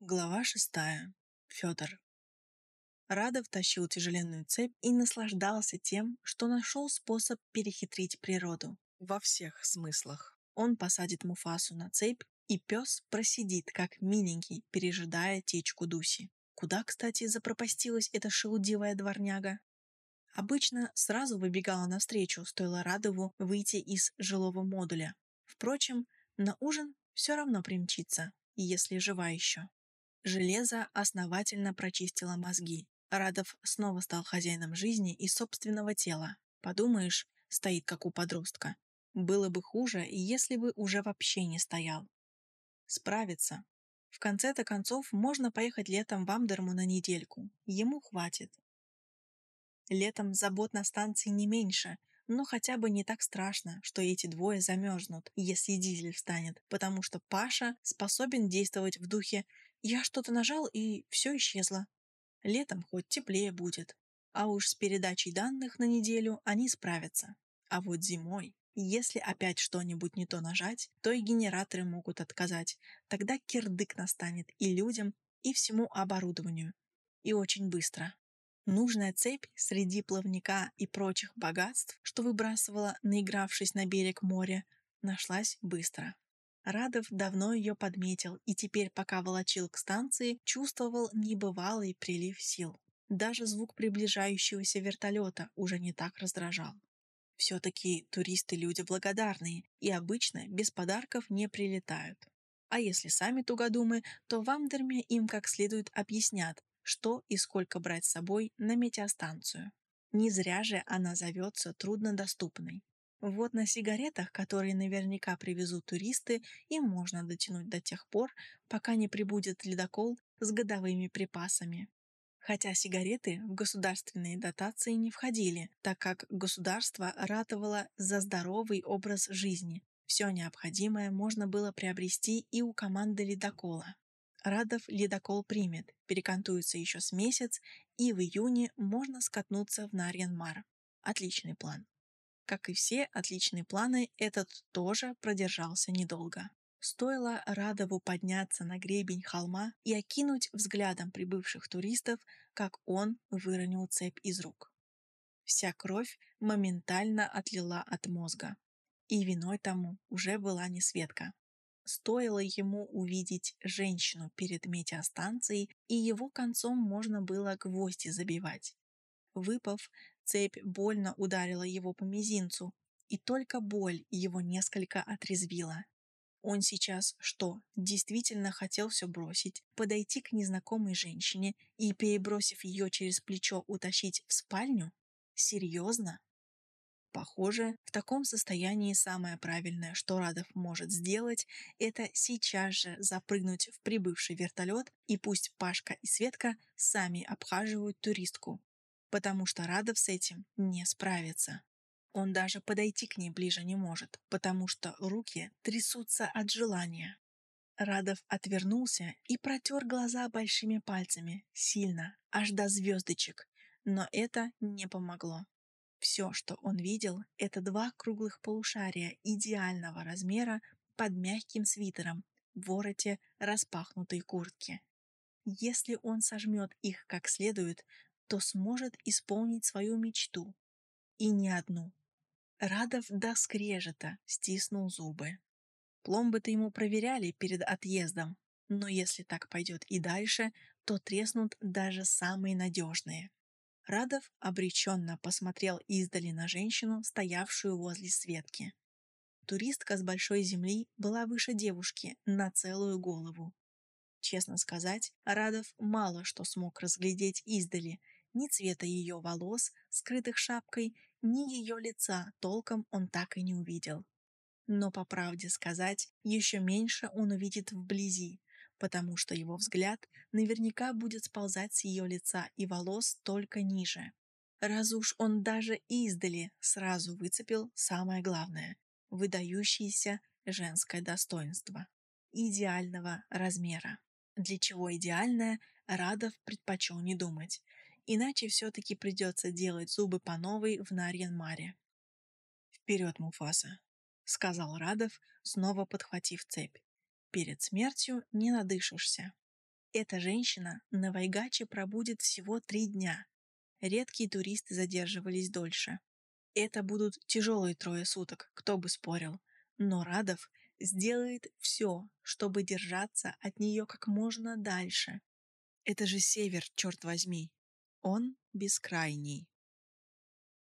Глава шестая. Федор. Радов тащил тяжеленную цепь и наслаждался тем, что нашел способ перехитрить природу. Во всех смыслах. Он посадит Муфасу на цепь, и пес просидит, как миленький, пережидая течку Дуси. Куда, кстати, запропастилась эта шелудивая дворняга? Обычно сразу выбегала навстречу, стоило Радову выйти из жилого модуля. Впрочем, на ужин все равно примчится, если жива еще. Железо основательно прочистило мозги. Радов снова стал хозяином жизни и собственного тела. Подумаешь, стоит как у подростка. Было бы хуже, если бы уже вообще не стоял. Справится. В конце-то концов, можно поехать летом в Амдерму на недельку. Ему хватит. Летом забот на станции не меньше, но хотя бы не так страшно, что эти двое замерзнут, если дизель встанет, потому что Паша способен действовать в духе я что-то нажал, и все исчезло. Летом хоть теплее будет. А уж с передачей данных на неделю они справятся. А вот зимой, если опять что-нибудь не то нажать, то и генераторы могут отказать. Тогда кирдык настанет и людям, и всему оборудованию. И очень быстро. Нужная цепь среди плавника и прочих богатств, что выбрасывала, наигравшись на берег моря, нашлась быстро. Радов давно ее подметил и теперь, пока волочил к станции, чувствовал небывалый прилив сил. Даже звук приближающегося вертолета уже не так раздражал. Все-таки туристы люди благодарные и обычно без подарков не прилетают. А если сами тугодумы, то в Амдерме им как следует объяснят, что и сколько брать с собой на метеостанцию. Не зря же она зовется труднодоступной. Вот на сигаретах, которые наверняка привезут туристы, им можно дотянуть до тех пор, пока не прибудет ледокол с годовыми припасами. Хотя сигареты в государственные дотации не входили, так как государство ратовало за здоровый образ жизни. Все необходимое можно было приобрести и у команды ледокола. Радов ледокол примет, перекантуется еще с месяц, и в июне можно скатнуться в Нарьянмар. Отличный план. Как и все отличные планы, этот тоже продержался недолго. Стоило Радову подняться на гребень холма и окинуть взглядом прибывших туристов, как он выронил цепь из рук. Вся кровь моментально отлила от мозга. И виной тому уже была не Светка. Стоило ему увидеть женщину перед метеостанцией, и его концом можно было гвозди забивать. Выпав, Цепь больно ударила его по мизинцу, и только боль его несколько отрезвила. Он сейчас что, действительно хотел все бросить, подойти к незнакомой женщине и, перебросив ее через плечо, утащить в спальню? Серьезно? Похоже, в таком состоянии самое правильное, что Радов может сделать, это сейчас же запрыгнуть в прибывший вертолет и пусть Пашка и Светка сами обхаживают туристку, потому что Радов с этим не справится. Он даже подойти к ней ближе не может, потому что руки трясутся от желания. Радов отвернулся и протер глаза большими пальцами, сильно, аж до звездочек, но это не помогло. Все, что он видел, это два круглых полушария идеального размера под мягким свитером в вороте распахнутой куртки. Если он сожмет их как следует, то сможет исполнить свою мечту. И не одну. Радов до скрежета стиснул зубы. Пломбы-то ему проверяли перед отъездом, но если так пойдет и дальше, то треснут даже самые надежные. Радов обреченно посмотрел издали на женщину, стоявшую возле Светки. Туристка с большой земли была выше девушки на целую голову. Честно сказать, Радов мало что смог разглядеть издали, ни цвета ее волос, скрытых шапкой, ни ее лица толком он так и не увидел. Но, по правде сказать, еще меньше он увидит вблизи, потому что его взгляд наверняка будет сползать с ее лица и волос только ниже. Раз уж он даже издали сразу выцепил самое главное – выдающееся женское достоинство идеального размера. Для чего идеальное, Радов предпочел не думать иначе все-таки придется делать зубы по новой в Нарьян-Маре. «Вперед, Муфаса!» — сказал Радов, снова подхватив цепь. «Перед смертью не надышишься». Эта женщина на Вайгаче пробудет всего три дня. Редкие туристы задерживались дольше. Это будут тяжелые трое суток, кто бы спорил. Но Радов сделает все, чтобы держаться от нее как можно дальше. Это же север, черт возьми. Он бескрайний.